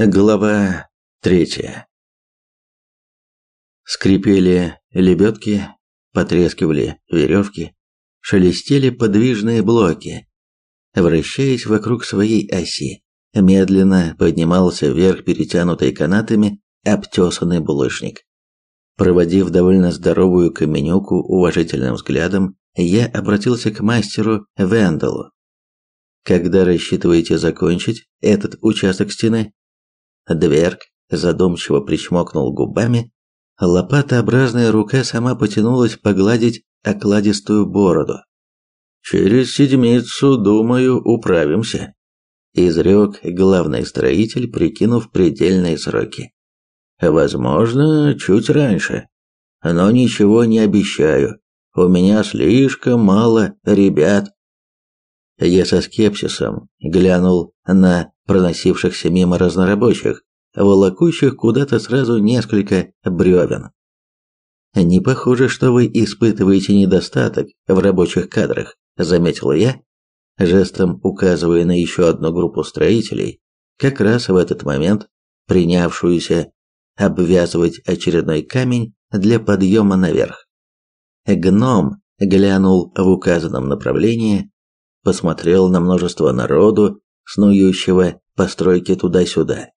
Глава третья. Скрипели лебедки, потрескивали веревки, шелестели подвижные блоки. Вращаясь вокруг своей оси, медленно поднимался вверх перетянутый канатами обтесанный булыжник. Проводив довольно здоровую каменюку уважительным взглядом, я обратился к мастеру Венделу. «Когда рассчитываете закончить этот участок стены?» Дверг задумчиво причмокнул губами, лопатообразная рука сама потянулась погладить окладистую бороду. «Через седмицу, думаю, управимся», – изрек главный строитель, прикинув предельные сроки. «Возможно, чуть раньше, но ничего не обещаю. У меня слишком мало ребят». Я со скепсисом глянул на проносившихся мимо разнорабочих, волокущих куда-то сразу несколько бревен. «Не похоже, что вы испытываете недостаток в рабочих кадрах», – заметила я, жестом указывая на еще одну группу строителей, как раз в этот момент принявшуюся обвязывать очередной камень для подъема наверх. Гном глянул в указанном направлении, посмотрел на множество народу, снующего по стройке туда-сюда,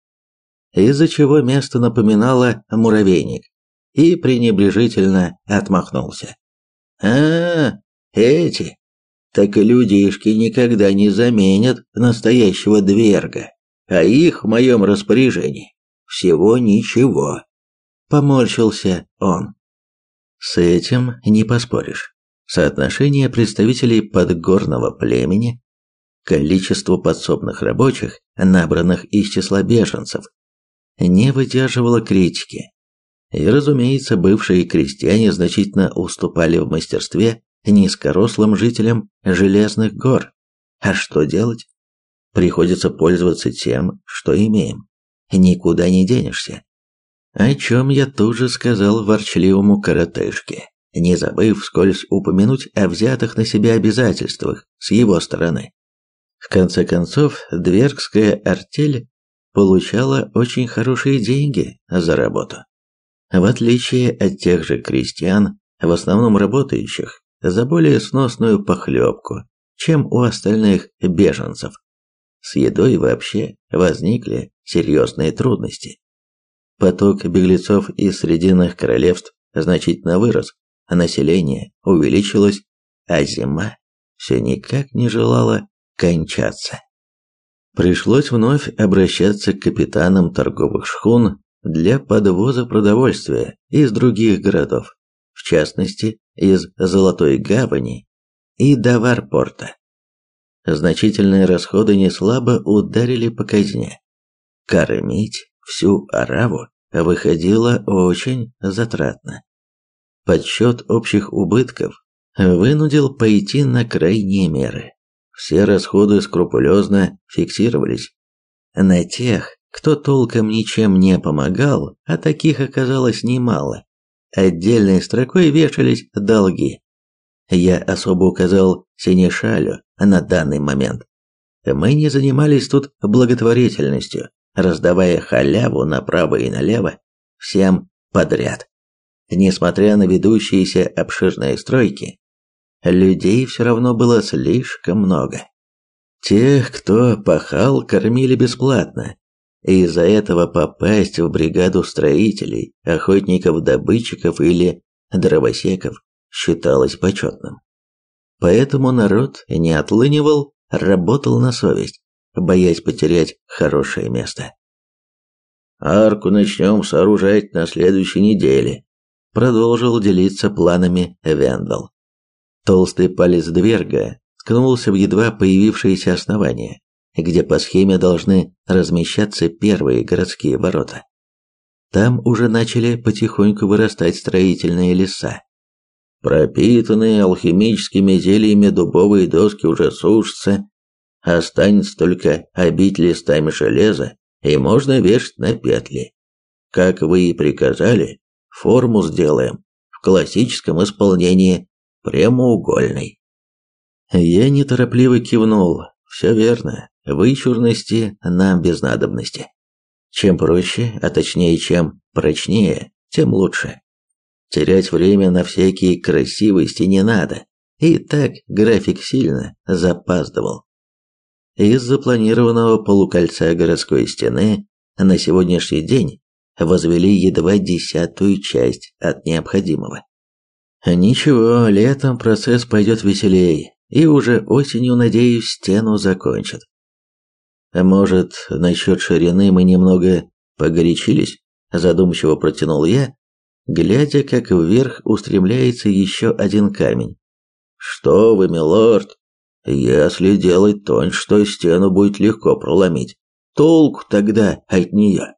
из-за чего место напоминало муравейник, и пренебрежительно отмахнулся. «А, эти, так людишки никогда не заменят настоящего дверга, а их в моем распоряжении всего ничего», — поморщился он. С этим не поспоришь. Соотношение представителей подгорного племени Количество подсобных рабочих, набранных из числа беженцев, не выдерживало критики. И, разумеется, бывшие крестьяне значительно уступали в мастерстве низкорослым жителям Железных гор. А что делать? Приходится пользоваться тем, что имеем. Никуда не денешься. О чем я тут же сказал ворчливому коротышке, не забыв вскользь упомянуть о взятых на себя обязательствах с его стороны. В конце концов, Двергская артель получала очень хорошие деньги за работу. В отличие от тех же крестьян, в основном работающих, за более сносную похлебку, чем у остальных беженцев. С едой вообще возникли серьезные трудности. Поток беглецов из Срединных королевств значительно вырос, население увеличилось, а зима все никак не желала кончаться. Пришлось вновь обращаться к капитанам торговых шхун для подвоза продовольствия из других городов, в частности, из Золотой Гавани и Даварпорта. Значительные расходы неслабо ударили по казне. Кормить всю Араву выходило очень затратно. Подсчет общих убытков вынудил пойти на крайние меры. Все расходы скрупулезно фиксировались. На тех, кто толком ничем не помогал, а таких оказалось немало, отдельной строкой вешались долги. Я особо указал Синешалю на данный момент. Мы не занимались тут благотворительностью, раздавая халяву направо и налево всем подряд. Несмотря на ведущиеся обширные стройки, людей все равно было слишком много. Тех, кто пахал, кормили бесплатно, и из-за этого попасть в бригаду строителей, охотников-добытчиков или дровосеков считалось почетным. Поэтому народ не отлынивал, работал на совесть, боясь потерять хорошее место. «Арку начнем сооружать на следующей неделе», продолжил делиться планами Вендел. Толстый палец Дверга ткнулся в едва появившееся основание, где по схеме должны размещаться первые городские ворота. Там уже начали потихоньку вырастать строительные леса. Пропитанные алхимическими зельями дубовые доски уже сушатся, останется только обить листами железа, и можно вешать на петли. Как вы и приказали, форму сделаем в классическом исполнении прямоугольный. Я неторопливо кивнул. Все верно. Вычурности нам без надобности. Чем проще, а точнее чем прочнее, тем лучше. Терять время на всякие красивости не надо. И так график сильно запаздывал. Из запланированного полукольца городской стены на сегодняшний день возвели едва десятую часть от необходимого. Ничего, летом процесс пойдет веселее, и уже осенью, надеюсь, стену закончат. А может, насчет ширины мы немного погорячились? Задумчиво протянул я, глядя, как вверх устремляется еще один камень. Что вы, милорд? Если делать тоньше, то стену будет легко проломить. Толку тогда от нее.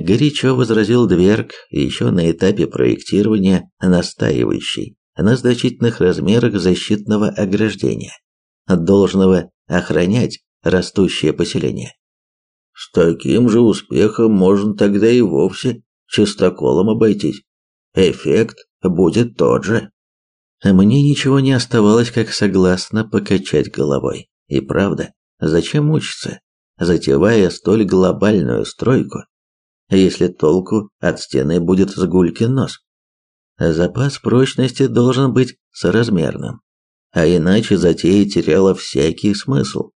Горячо возразил Дверг, еще на этапе проектирования, настаивающий на значительных размерах защитного ограждения, должного охранять растущее поселение. С таким же успехом можно тогда и вовсе чистоколом обойтись. Эффект будет тот же. Мне ничего не оставалось, как согласно покачать головой. И правда, зачем мучиться, затевая столь глобальную стройку, если толку от стены будет с гулькин нос? Запас прочности должен быть соразмерным, а иначе затея теряла всякий смысл.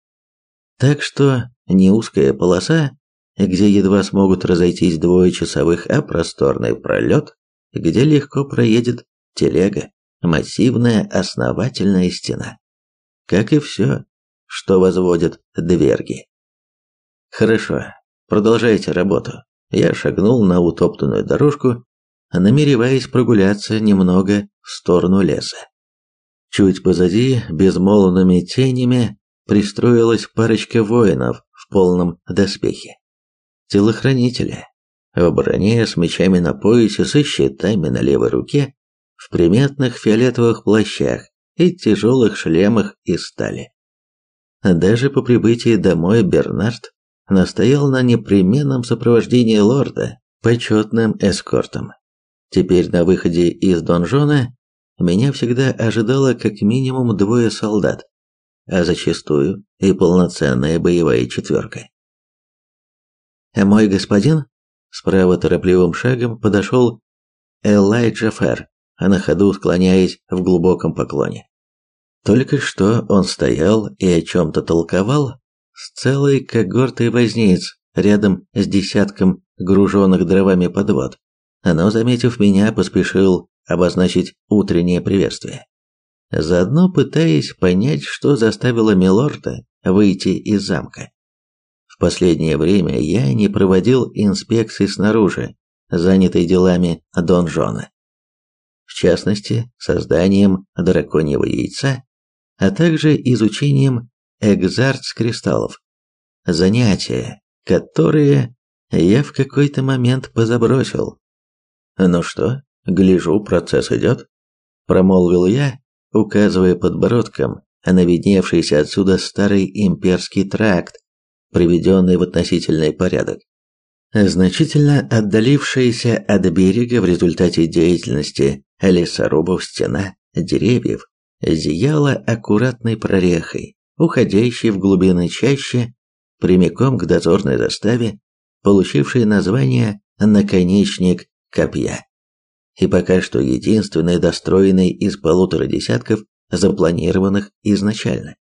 Так что не узкая полоса, где едва смогут разойтись двое часовых, а просторный пролет, где легко проедет телега, массивная основательная стена. Как и все, что возводят дверги. Хорошо, продолжайте работу. Я шагнул на утоптанную дорожку, намереваясь прогуляться немного в сторону леса. Чуть позади, безмолвными тенями, пристроилась парочка воинов в полном доспехе. Телохранители, в броне с мечами на поясе, со щитами на левой руке, в приметных фиолетовых плащах и тяжелых шлемах из стали. Даже по прибытии домой Бернард настоял на непременном сопровождении лорда почетным эскортом. Теперь на выходе из донжона меня всегда ожидало как минимум двое солдат, а зачастую и полноценная боевая четверка. «Мой господин?» Справа торопливым шагом подошел Элайджа Фер, на ходу склоняясь в глубоком поклоне. Только что он стоял и о чем-то толковал с целой когортой возниц рядом с десятком груженных дровами подвод, но, заметив меня, поспешил обозначить утреннее приветствие заодно пытаясь понять, что заставило Милорда выйти из замка. В последнее время я не проводил инспекций снаружи, занятый делами донжона. В частности, созданием драконьего яйца, а также изучением экзартс-кристаллов. Занятия, которые я в какой-то момент позабросил. «Ну что, гляжу, процесс идет», – промолвил я, указывая подбородком на видневшийся отсюда старый имперский тракт, приведенный в относительный порядок. Значительно отдалившаяся от берега в результате деятельности лесорубов стена деревьев зияла аккуратной прорехой, уходящей в глубины чаще, прямиком к дозорной заставе, получившей название «наконечник копья» и пока что единственный достроенный из полутора десятков запланированных изначально.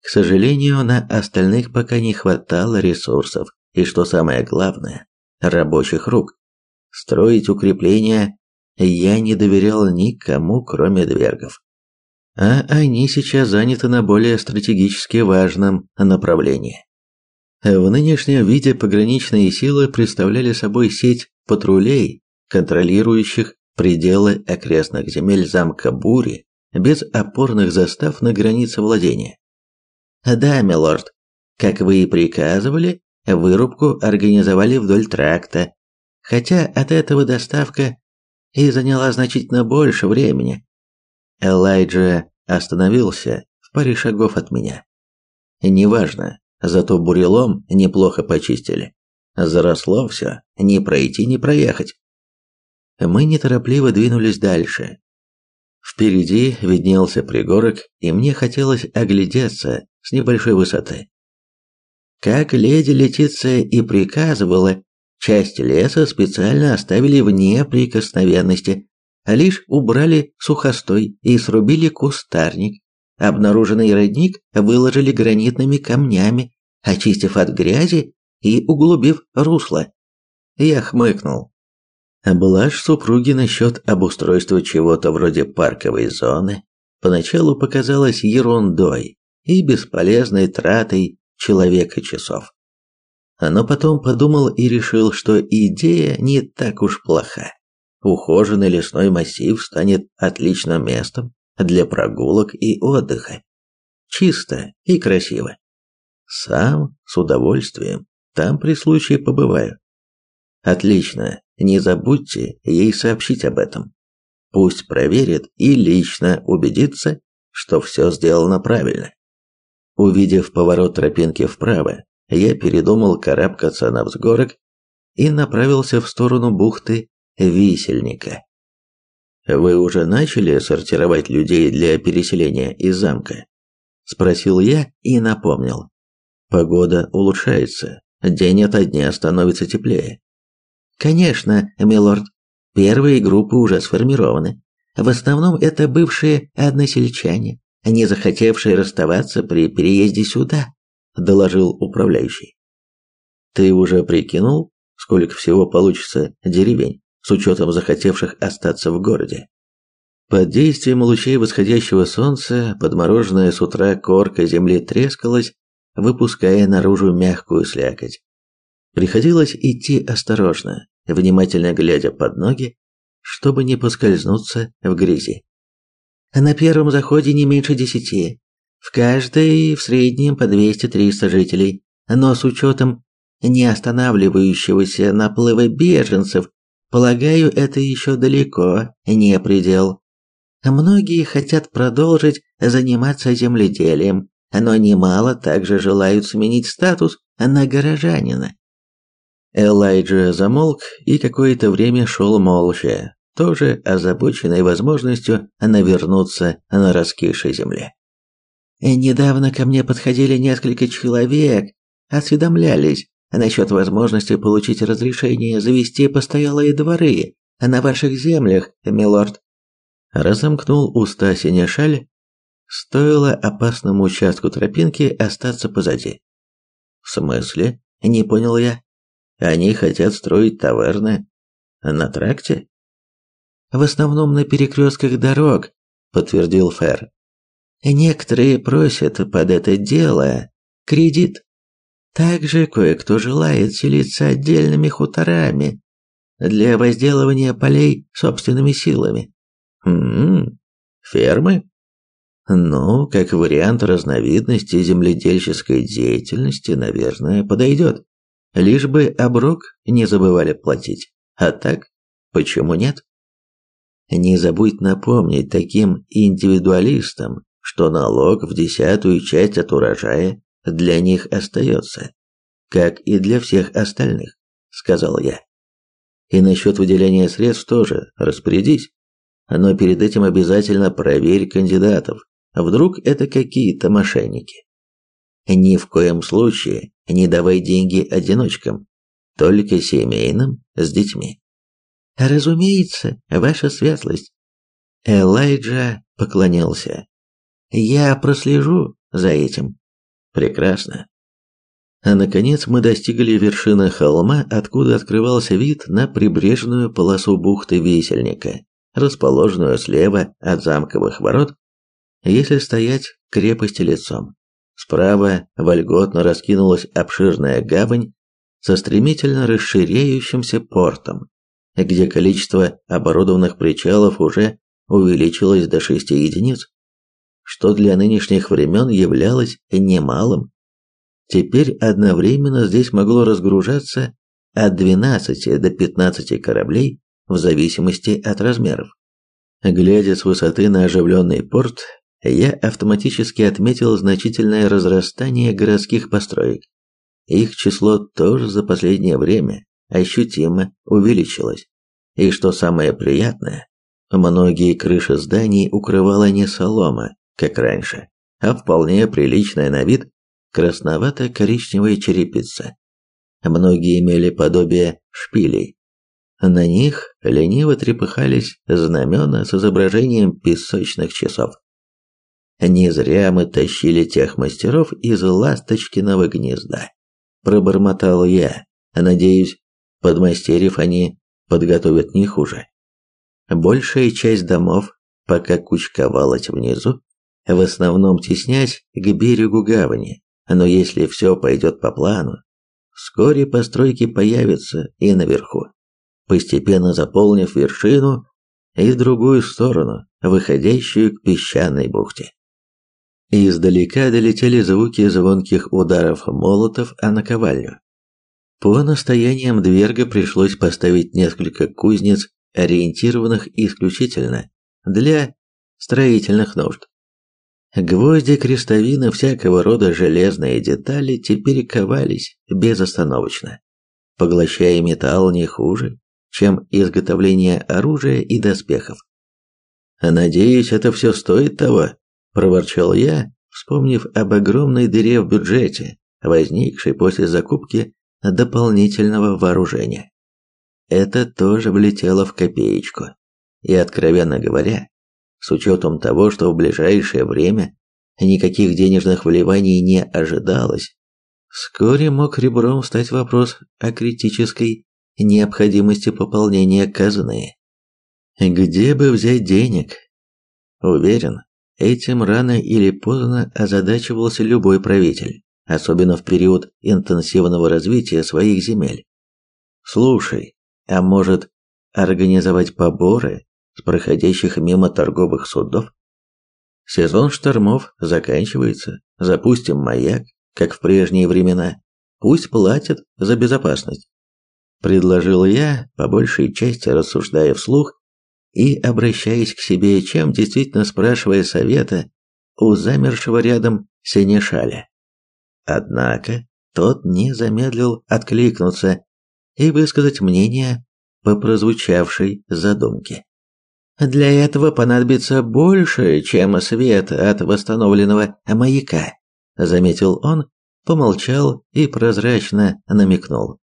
К сожалению, на остальных пока не хватало ресурсов и, что самое главное, рабочих рук. Строить укрепления я не доверял никому, кроме двергов. А они сейчас заняты на более стратегически важном направлении. В нынешнем виде пограничные силы представляли собой сеть патрулей контролирующих пределы окрестных земель замка Бури без опорных застав на границе владения. Да, милорд, как вы и приказывали, вырубку организовали вдоль тракта, хотя от этого доставка и заняла значительно больше времени. Элайджа остановился в паре шагов от меня. Неважно, зато бурелом неплохо почистили. Заросло все, не пройти, не проехать мы неторопливо двинулись дальше. Впереди виднелся пригорок, и мне хотелось оглядеться с небольшой высоты. Как леди Летиция и приказывала, часть леса специально оставили вне прикосновенности, лишь убрали сухостой и срубили кустарник. Обнаруженный родник выложили гранитными камнями, очистив от грязи и углубив русло. Я хмыкнул. Блажь супруги насчет обустройства чего-то вроде парковой зоны поначалу показалась ерундой и бесполезной тратой человека часов. Но потом подумал и решил, что идея не так уж плоха. Ухоженный лесной массив станет отличным местом для прогулок и отдыха. Чисто и красиво. Сам с удовольствием там при случае побываю. Отлично, не забудьте ей сообщить об этом. Пусть проверит и лично убедится, что все сделано правильно. Увидев поворот тропинки вправо, я передумал карабкаться на взгорок и направился в сторону бухты Висельника. «Вы уже начали сортировать людей для переселения из замка?» – спросил я и напомнил. «Погода улучшается, день ото дня становится теплее. Конечно, милорд. Первые группы уже сформированы. В основном это бывшие односельчане, не захотевшие расставаться при переезде сюда, доложил управляющий. Ты уже прикинул, сколько всего получится деревень, с учетом захотевших остаться в городе? Под действием лучей восходящего солнца подмороженная с утра корка земли трескалась, выпуская наружу мягкую слякоть. Приходилось идти осторожно, внимательно глядя под ноги, чтобы не поскользнуться в грязи. На первом заходе не меньше десяти, в каждой в среднем по 200-300 жителей, но с учетом не останавливающегося наплыва беженцев, полагаю, это еще далеко не предел. Многие хотят продолжить заниматься земледелием, но немало также желают сменить статус на горожанина. Элайджа замолк и какое-то время шел молча, тоже озабоченный возможностью навернуться на раскисшей земле. Недавно ко мне подходили несколько человек, осведомлялись насчет возможности получить разрешение завести постоялые дворы на ваших землях, милорд. Разомкнул уста Синешаль, стоило опасному участку тропинки остаться позади. В смысле? Не понял я. Они хотят строить таверны на тракте? В основном на перекрестках дорог, подтвердил Фер. Некоторые просят под это дело кредит. Также кое-кто желает селиться отдельными хуторами для возделывания полей собственными силами. Хм, фермы? Ну, как вариант разновидности земледельческой деятельности, наверное, подойдет. Лишь бы оброк не забывали платить. А так, почему нет? Не забудь напомнить таким индивидуалистам, что налог в десятую часть от урожая для них остается, как и для всех остальных, сказал я. И насчет выделения средств тоже распорядись, но перед этим обязательно проверь кандидатов, вдруг это какие-то мошенники. Ни в коем случае не давай деньги одиночкам, только семейным с детьми. Разумеется, ваша светлость. Элайджа поклонился. Я прослежу за этим. Прекрасно. А наконец мы достигли вершины холма, откуда открывался вид на прибрежную полосу бухты Весельника, расположенную слева от замковых ворот, если стоять к крепости лицом. Справа вольготно раскинулась обширная гавань со стремительно расширяющимся портом, где количество оборудованных причалов уже увеличилось до шести единиц, что для нынешних времен являлось немалым. Теперь одновременно здесь могло разгружаться от 12 до 15 кораблей в зависимости от размеров. Глядя с высоты на оживленный порт, я автоматически отметил значительное разрастание городских построек. Их число тоже за последнее время ощутимо увеличилось. И что самое приятное, многие крыши зданий укрывала не солома, как раньше, а вполне приличная на вид красновато-коричневая черепица. Многие имели подобие шпилей. На них лениво трепыхались знамена с изображением песочных часов. Не зря мы тащили тех мастеров из ласточкиного гнезда. Пробормотал я. Надеюсь, подмастерьев они подготовят не хуже. Большая часть домов пока кучковалась внизу, в основном теснясь к берегу гавани. Но если все пойдет по плану, вскоре постройки появятся и наверху, постепенно заполнив вершину и другую сторону, выходящую к песчаной бухте. Издалека долетели звуки звонких ударов молотов о наковальню. По настояниям Дверга пришлось поставить несколько кузнец, ориентированных исключительно для строительных нужд. Гвозди, крестовины, всякого рода железные детали теперь ковались безостановочно, поглощая металл не хуже, чем изготовление оружия и доспехов. «Надеюсь, это все стоит того», – проворчал я, вспомнив об огромной дыре в бюджете, возникшей после закупки дополнительного вооружения. Это тоже влетело в копеечку. И, откровенно говоря, с учетом того, что в ближайшее время никаких денежных вливаний не ожидалось, вскоре мог ребром стать вопрос о критической необходимости пополнения казны. Где бы взять денег? Уверен, этим рано или поздно озадачивался любой правитель, особенно в период интенсивного развития своих земель. Слушай, а может организовать поборы с проходящих мимо торговых судов. Сезон штормов заканчивается, запустим маяк, как в прежние времена. Пусть платят за безопасность. Предложил я, по большей части рассуждая вслух и обращаясь к себе, чем действительно спрашивая совета у замершего рядом Сенешаля. Однако тот не замедлил откликнуться и высказать мнение по прозвучавшей задумке. Для этого понадобится больше, чем свет от восстановленного маяка, заметил он, помолчал и прозрачно намекнул.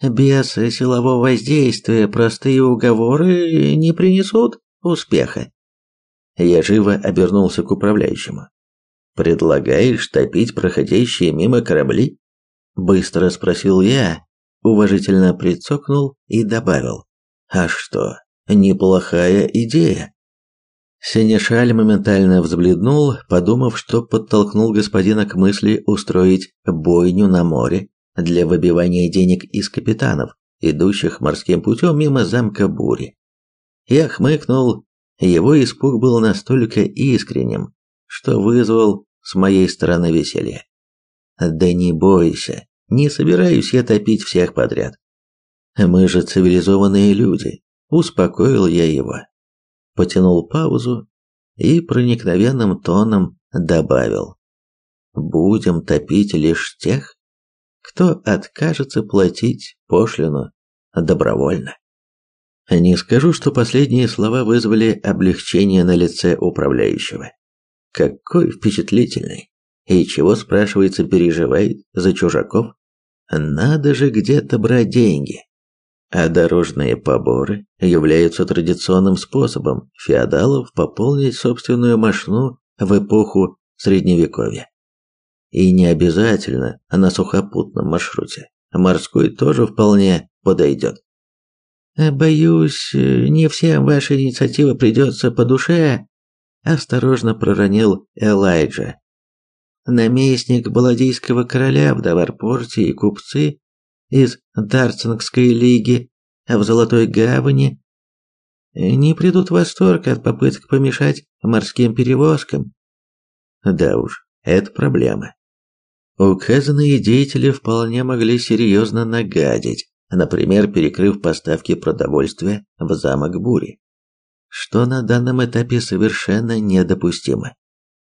Без силового воздействия простые уговоры не принесут успеха. Я живо обернулся к управляющему. Предлагаешь топить проходящие мимо корабли? Быстро спросил я, уважительно прицокнул и добавил: "А что? Неплохая идея. Сенешаль моментально взбледнул, подумав, что подтолкнул господина к мысли устроить бойню на море для выбивания денег из капитанов, идущих морским путем мимо замка Бури. Я хмыкнул, его испуг был настолько искренним, что вызвал с моей стороны веселье. Да не бойся, не собираюсь я топить всех подряд. Мы же цивилизованные люди, Успокоил я его. Потянул паузу и проникновенным тоном добавил. Будем топить лишь тех, кто откажется платить пошлину добровольно. Не скажу, что последние слова вызвали облегчение на лице управляющего. Какой впечатлительный. И чего, спрашивается, переживает за чужаков? Надо же где-то брать деньги а дорожные поборы являются традиционным способом феодалов пополнить собственную мошну в эпоху Средневековья. И не обязательно на сухопутном маршруте. Морской тоже вполне подойдет. «Боюсь, не всем ваша инициатива придется по душе», – осторожно проронил Элайджа. Наместник Баладийского короля в Даварпорте и купцы из Дарцингской лиги в Золотой Гавани не придут в восторг от попыток помешать морским перевозкам. Да уж, это проблема. Указанные деятели вполне могли серьезно нагадить, например, перекрыв поставки продовольствия в замок Бури, что на данном этапе совершенно недопустимо.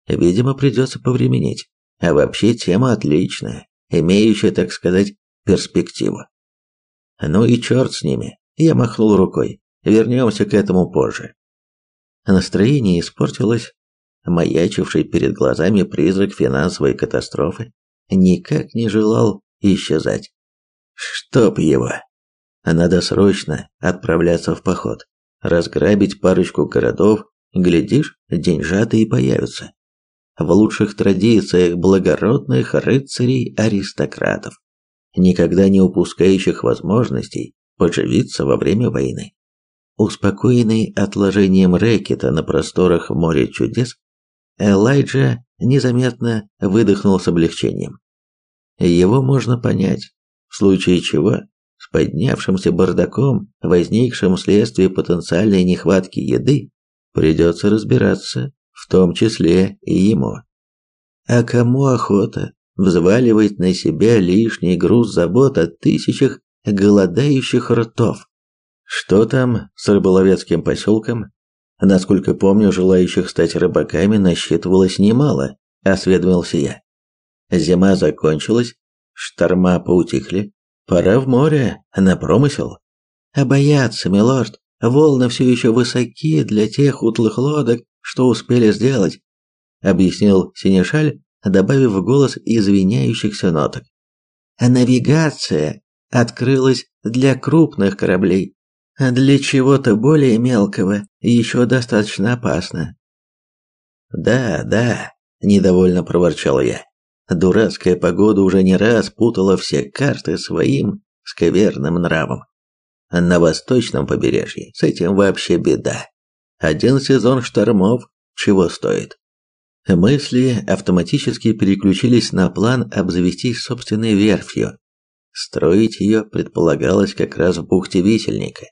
Видимо, придется повременить. А вообще тема отличная, имеющая, так сказать, перспективу. Ну и черт с ними, я махнул рукой. Вернемся к этому позже. Настроение испортилось. Маячивший перед глазами призрак финансовой катастрофы никак не желал исчезать. Чтоб его! Надо срочно отправляться в поход, разграбить парочку городов, глядишь, деньжаты и появятся. В лучших традициях благородных рыцарей-аристократов, никогда не упускающих возможностей поживиться во время войны. Успокоенный отложением рэкета на просторах моря чудес, Элайджа незаметно выдохнул с облегчением. Его можно понять, в случае чего с поднявшимся бардаком, возникшим вследствие потенциальной нехватки еды, придется разбираться, в том числе и ему. А кому охота взваливать на себя лишний груз забот о тысячах голодающих ртов? Что там с рыболовецким поселком? Насколько помню, желающих стать рыбаками насчитывалось немало, осведомился я. Зима закончилась, шторма поутихли, пора в море, на промысел. А бояться, милорд, волны все еще высоки для тех утлых лодок, что успели сделать, объяснил Синешаль, добавив в голос извиняющихся ноток. Навигация открылась для крупных кораблей, а для чего-то более мелкого еще достаточно опасно. Да, да, недовольно проворчал я. Дурацкая погода уже не раз путала все карты своим скверным нравом. На восточном побережье с этим вообще беда. Один сезон штормов чего стоит. Мысли автоматически переключились на план обзавестись собственной верфью. Строить ее предполагалось как раз в бухте Висельника.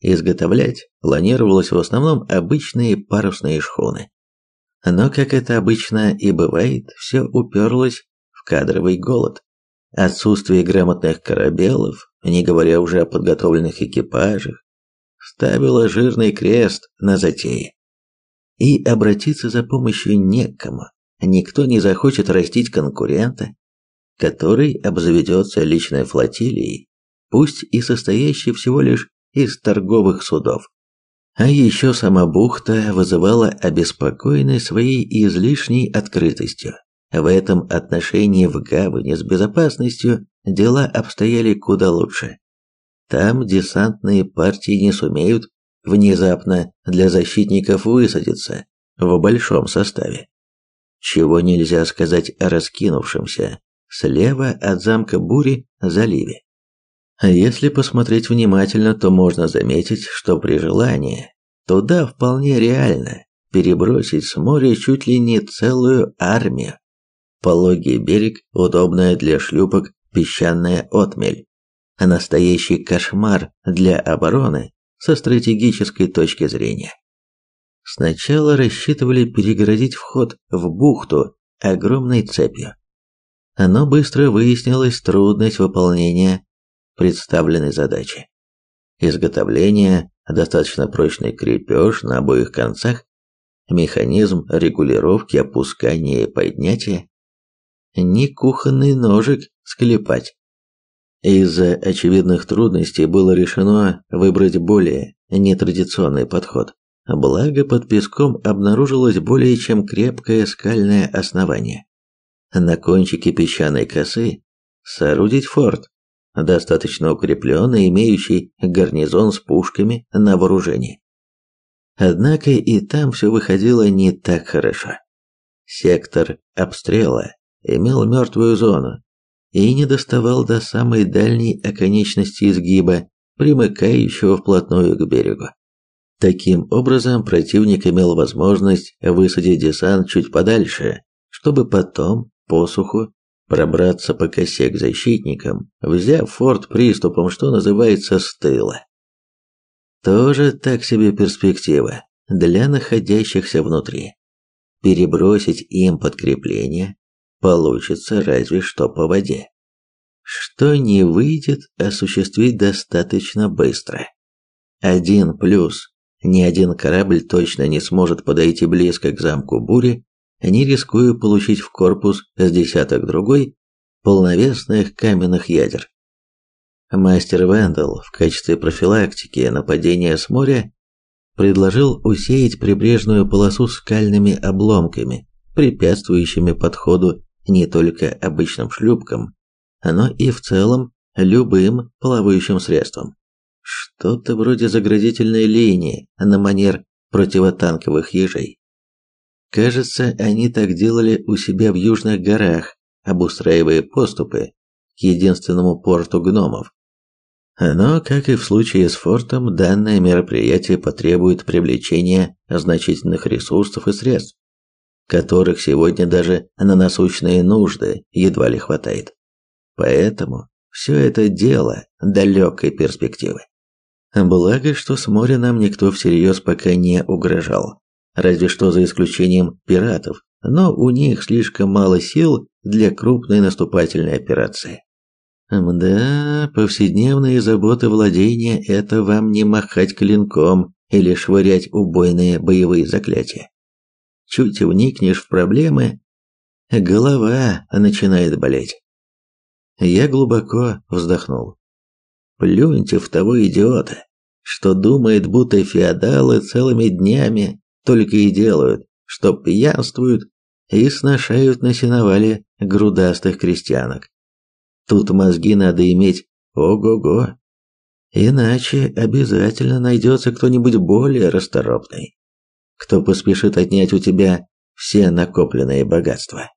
Изготовлять планировалось в основном обычные парусные шхуны. Но, как это обычно и бывает, все уперлось в кадровый голод. Отсутствие грамотных корабелов, не говоря уже о подготовленных экипажах, ставило жирный крест на затее. И обратиться за помощью некому. Никто не захочет растить конкурента, который обзаведется личной флотилией, пусть и состоящей всего лишь из торговых судов. А еще сама бухта вызывала обеспокоенность своей излишней открытостью. В этом отношении в гавани с безопасностью дела обстояли куда лучше. Там десантные партии не сумеют внезапно для защитников высадиться в большом составе. Чего нельзя сказать о раскинувшемся слева от замка Бури заливе. Если посмотреть внимательно, то можно заметить, что при желании туда вполне реально перебросить с моря чуть ли не целую армию. Пологий берег, удобная для шлюпок песчаная отмель. Настоящий кошмар для обороны со стратегической точки зрения. Сначала рассчитывали перегородить вход в бухту огромной цепью. Но быстро выяснилась трудность выполнения представленной задачи. Изготовление, достаточно прочный крепеж на обоих концах, механизм регулировки опускания и поднятия, не кухонный ножик склепать. Из-за очевидных трудностей было решено выбрать более нетрадиционный подход. Благо под песком обнаружилось более чем крепкое скальное основание. На кончике песчаной косы соорудить форт, достаточно укрепленный, имеющий гарнизон с пушками на вооружении. Однако и там все выходило не так хорошо. Сектор обстрела имел мертвую зону и не доставал до самой дальней оконечности изгиба, примыкающего вплотную к берегу. Таким образом, противник имел возможность высадить десант чуть подальше, чтобы потом, по суху, пробраться по косе к защитникам, взяв форт приступом, что называется, с тыла. Тоже так себе перспектива для находящихся внутри. Перебросить им подкрепление получится разве что по воде. Что не выйдет осуществить достаточно быстро. Один плюс. Ни один корабль точно не сможет подойти близко к замку бури не рискуя получить в корпус с десяток другой полновесных каменных ядер. Мастер Вендел в качестве профилактики нападения с моря предложил усеять прибрежную полосу скальными обломками, препятствующими подходу не только обычным шлюпкам, но и в целом любым плавающим средством. Что-то вроде заградительной линии на манер противотанковых ежей. Кажется, они так делали у себя в южных горах, обустраивая поступы к единственному порту гномов. Но, как и в случае с фортом, данное мероприятие потребует привлечения значительных ресурсов и средств, которых сегодня даже на насущные нужды едва ли хватает. Поэтому все это дело далекой перспективы. Благо, что с моря нам никто всерьез пока не угрожал, разве что за исключением пиратов, но у них слишком мало сил для крупной наступательной операции. Да, повседневные заботы владения – это вам не махать клинком или швырять убойные боевые заклятия. Чуть вникнешь в проблемы, голова начинает болеть. Я глубоко вздохнул. Плюньте в того идиота, что думает, будто феодалы целыми днями только и делают, что пьянствуют и сношают на сеновале грудастых крестьянок. Тут мозги надо иметь ого-го. Иначе обязательно найдется кто-нибудь более расторопный, кто поспешит отнять у тебя все накопленные богатства.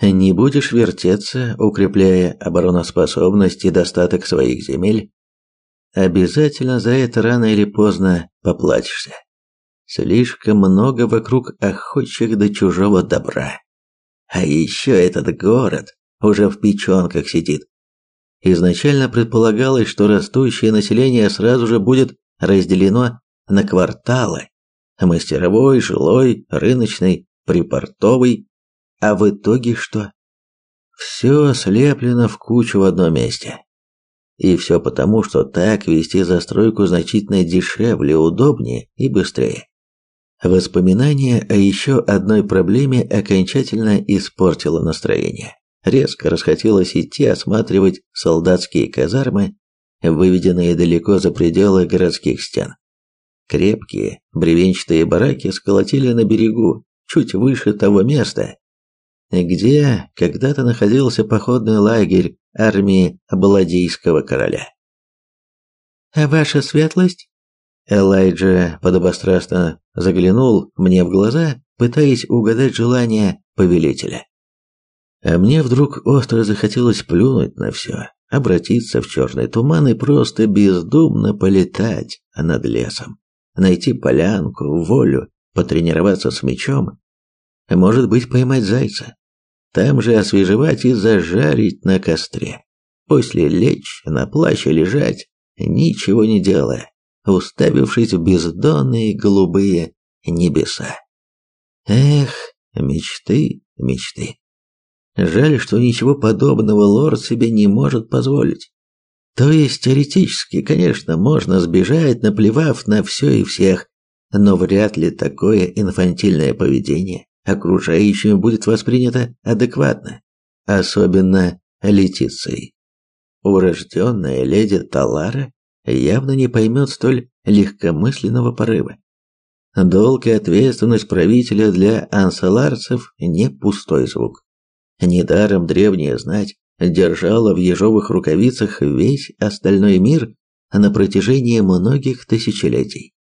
Не будешь вертеться, укрепляя обороноспособность и достаток своих земель, обязательно за это рано или поздно поплатишься. Слишком много вокруг охотчих до чужого добра. А еще этот город уже в печенках сидит. Изначально предполагалось, что растущее население сразу же будет разделено на кварталы. Мастеровой, жилой, рыночный, припортовый. А в итоге что? Все слеплено в кучу в одном месте. И все потому, что так вести застройку значительно дешевле, удобнее и быстрее. Воспоминание о еще одной проблеме окончательно испортило настроение. Резко расхотелось идти осматривать солдатские казармы, выведенные далеко за пределы городских стен. Крепкие бревенчатые бараки сколотили на берегу, чуть выше того места, где когда-то находился походный лагерь армии Баладийского короля. «Ваша светлость?» Элайджа подобострастно заглянул мне в глаза, пытаясь угадать желание повелителя. А мне вдруг остро захотелось плюнуть на все, обратиться в черный туман и просто бездумно полетать над лесом, найти полянку, волю, потренироваться с мечом, может быть, поймать зайца, там же освежевать и зажарить на костре, после лечь на плащ лежать, ничего не делая, уставившись в бездонные голубые небеса. Эх, мечты, мечты. Жаль, что ничего подобного лорд себе не может позволить. То есть теоретически, конечно, можно сбежать, наплевав на все и всех, но вряд ли такое инфантильное поведение окружающими будет воспринято адекватно, особенно Летицией. Урожденная леди Талара явно не поймет столь легкомысленного порыва. Долг и ответственность правителя для ансаларцев не пустой звук. Недаром древняя знать держала в ежовых рукавицах весь остальной мир на протяжении многих тысячелетий.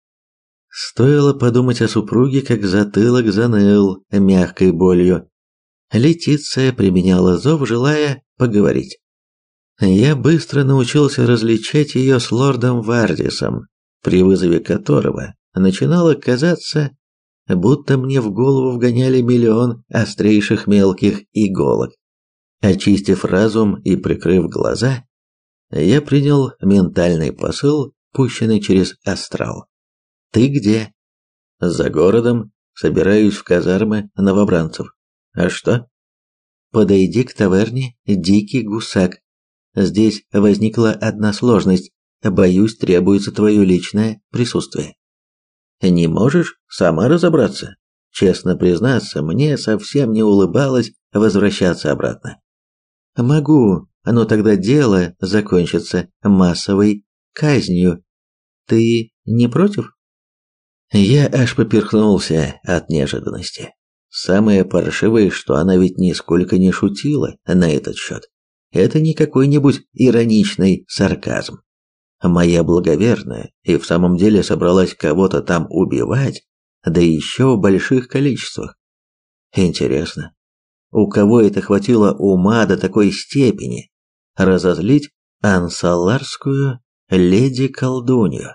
Стоило подумать о супруге, как затылок заныл мягкой болью. Летиция применяла зов, желая поговорить. Я быстро научился различать ее с лордом Вардисом, при вызове которого начинало казаться, будто мне в голову вгоняли миллион острейших мелких иголок. Очистив разум и прикрыв глаза, я принял ментальный посыл, пущенный через астрал. «Ты где?» «За городом. Собираюсь в казармы новобранцев. А что?» «Подойди к таверне «Дикий гусак». Здесь возникла одна сложность. Боюсь, требуется твое личное присутствие». Не можешь сама разобраться? Честно признаться, мне совсем не улыбалось возвращаться обратно. Могу, но тогда дело закончится массовой казнью. Ты не против? Я аж поперхнулся от неожиданности. Самое паршивое, что она ведь нисколько не шутила на этот счет. Это не какой-нибудь ироничный сарказм. Моя благоверная и в самом деле собралась кого-то там убивать, да еще в больших количествах. Интересно, у кого это хватило ума до такой степени разозлить ансаларскую леди-колдунью?